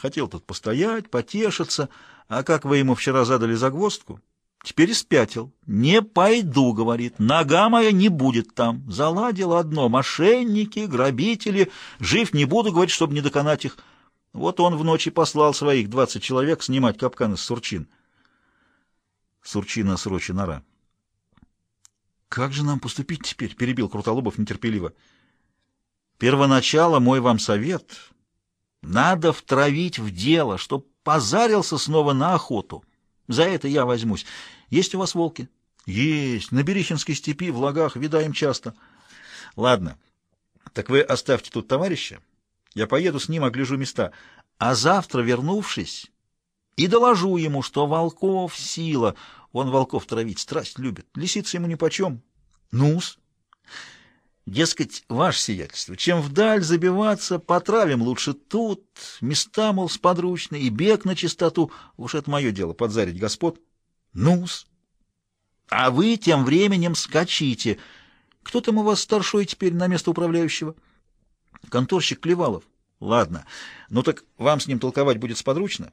Хотел тут постоять, потешиться, а как вы ему вчера задали загвоздку, теперь спятил. «Не пойду», — говорит, — «нога моя не будет там». Заладил одно — мошенники, грабители, жив не буду, говорит, чтобы не доконать их. Вот он в ночи послал своих двадцать человек снимать капканы с сурчин. Сурчина срочи нора. «Как же нам поступить теперь?» — перебил Крутолобов нетерпеливо. «Первоначало мой вам совет. Надо втравить в дело, чтоб позарился снова на охоту. За это я возьмусь. Есть у вас волки?» «Есть. На Берихинской степи, в лагах, видаем часто». «Ладно. Так вы оставьте тут товарища. Я поеду с ним, огляжу места. А завтра, вернувшись, и доложу ему, что волков сила. Он волков травить страсть любит. Лисица ему нипочем. Ну-с. Дескать, ваше сиятельство, чем вдаль забиваться, потравим лучше тут, места, мол, сподручные, и бег на чистоту. Уж это мое дело, подзарить господ. Ну-с. А вы тем временем скачите. Кто там у вас старшой теперь на место управляющего? Конторщик Клевалов. Ладно, ну так вам с ним толковать будет сподручно?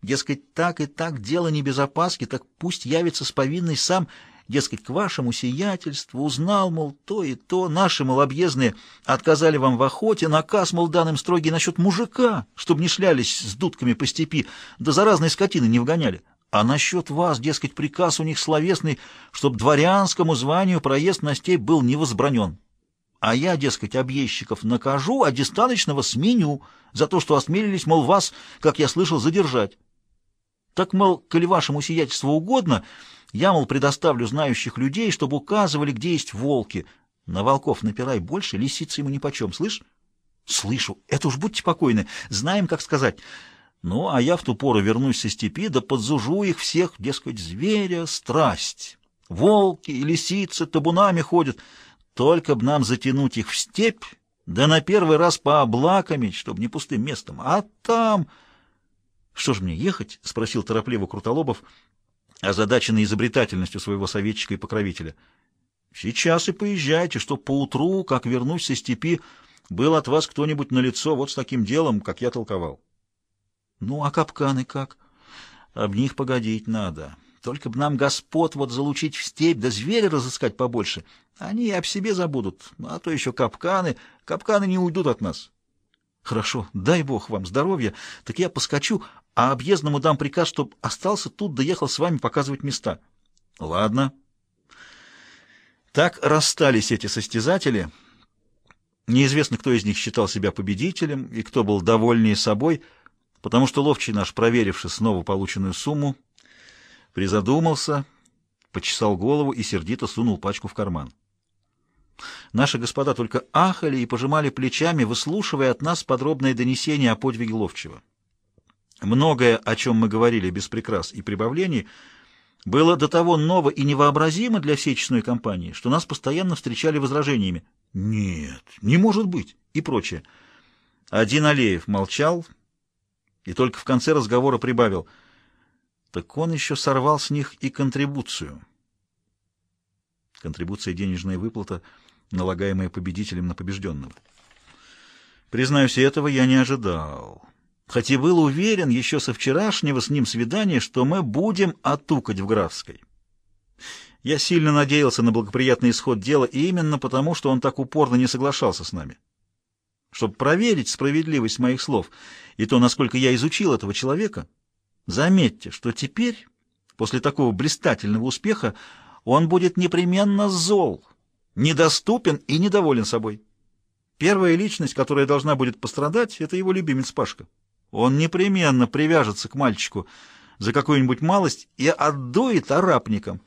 Дескать, так и так, дело не без опаски, так пусть явится с повинной сам, дескать, к вашему сиятельству, узнал, мол, то и то, наши, мол, объездные отказали вам в охоте, наказ, мол, данным строгий насчет мужика, чтобы не шлялись с дудками по степи, да заразной скотины не вгоняли. А насчет вас, дескать, приказ у них словесный, чтоб дворянскому званию проезд на степь был не возбранен. А я, дескать, объездчиков накажу, а дистаночного сменю за то, что осмелились, мол, вас, как я слышал, задержать. Так, мол, коли вашему сиятельству угодно, я, мол, предоставлю знающих людей, чтобы указывали, где есть волки. На волков напирай больше, лисицы ему нипочем, слышь? Слышу. Это уж будьте покойны. Знаем, как сказать. Ну, а я в ту пору вернусь со степи, да подзужу их всех, дескать, зверя, страсть. Волки и лисицы табунами ходят. Только б нам затянуть их в степь, да на первый раз пооблакомить, чтобы не пустым местом. А там... «Что ж мне, ехать?» — спросил торопливо Крутолобов, озадаченный изобретательностью своего советчика и покровителя. «Сейчас и поезжайте, чтоб поутру, как вернусь со степи, был от вас кто-нибудь на лицо вот с таким делом, как я толковал». «Ну, а капканы как?» «Об них погодить надо. Только б нам господ вот залучить в степь, да зверя разыскать побольше. Они и об себе забудут, а то еще капканы. Капканы не уйдут от нас». «Хорошо, дай бог вам здоровья, так я поскочу, а объездному дам приказ, чтоб остался тут, доехал с вами показывать места. Ладно. Так расстались эти состязатели. Неизвестно, кто из них считал себя победителем и кто был довольнее собой, потому что ловчий наш, проверивший снова полученную сумму, призадумался, почесал голову и сердито сунул пачку в карман. Наши господа только ахали и пожимали плечами, выслушивая от нас подробное донесение о подвиге ловчего. Многое, о чем мы говорили без прикрас и прибавлений, было до того ново и невообразимо для всей честной компании, что нас постоянно встречали возражениями «Нет, не может быть» и прочее. Один Алеев молчал и только в конце разговора прибавил «Так он еще сорвал с них и контрибуцию». Контрибуция — денежная выплата, налагаемая победителем на побежденного. Признаюсь, этого я не ожидал хоть и был уверен еще со вчерашнего с ним свидания, что мы будем отукать в Графской. Я сильно надеялся на благоприятный исход дела именно потому, что он так упорно не соглашался с нами. Чтобы проверить справедливость моих слов и то, насколько я изучил этого человека, заметьте, что теперь, после такого блистательного успеха, он будет непременно зол, недоступен и недоволен собой. Первая личность, которая должна будет пострадать, это его любимец Пашка. Он непременно привяжется к мальчику за какую-нибудь малость и отдует арапникам,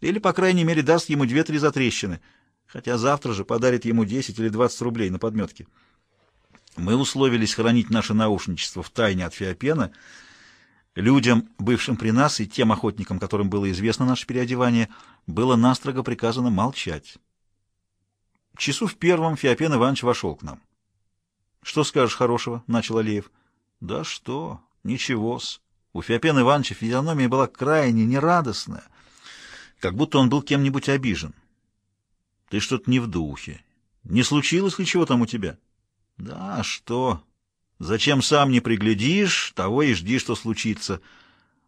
или, по крайней мере, даст ему две-три затрещины, хотя завтра же подарит ему 10 или 20 рублей на подметке. Мы условились хранить наше наушничество в тайне от Феопена. Людям, бывшим при нас, и тем охотникам, которым было известно наше переодевание, было настрого приказано молчать. Часу в первом Феопен Иванович вошел к нам. — Что скажешь хорошего? — начал Алиев. — да что, ничего-с. У Феопена Ивановича физиономия была крайне нерадостная, как будто он был кем-нибудь обижен. Ты что-то не в духе. Не случилось ли чего там у тебя? Да что? Зачем сам не приглядишь, того и жди, что случится.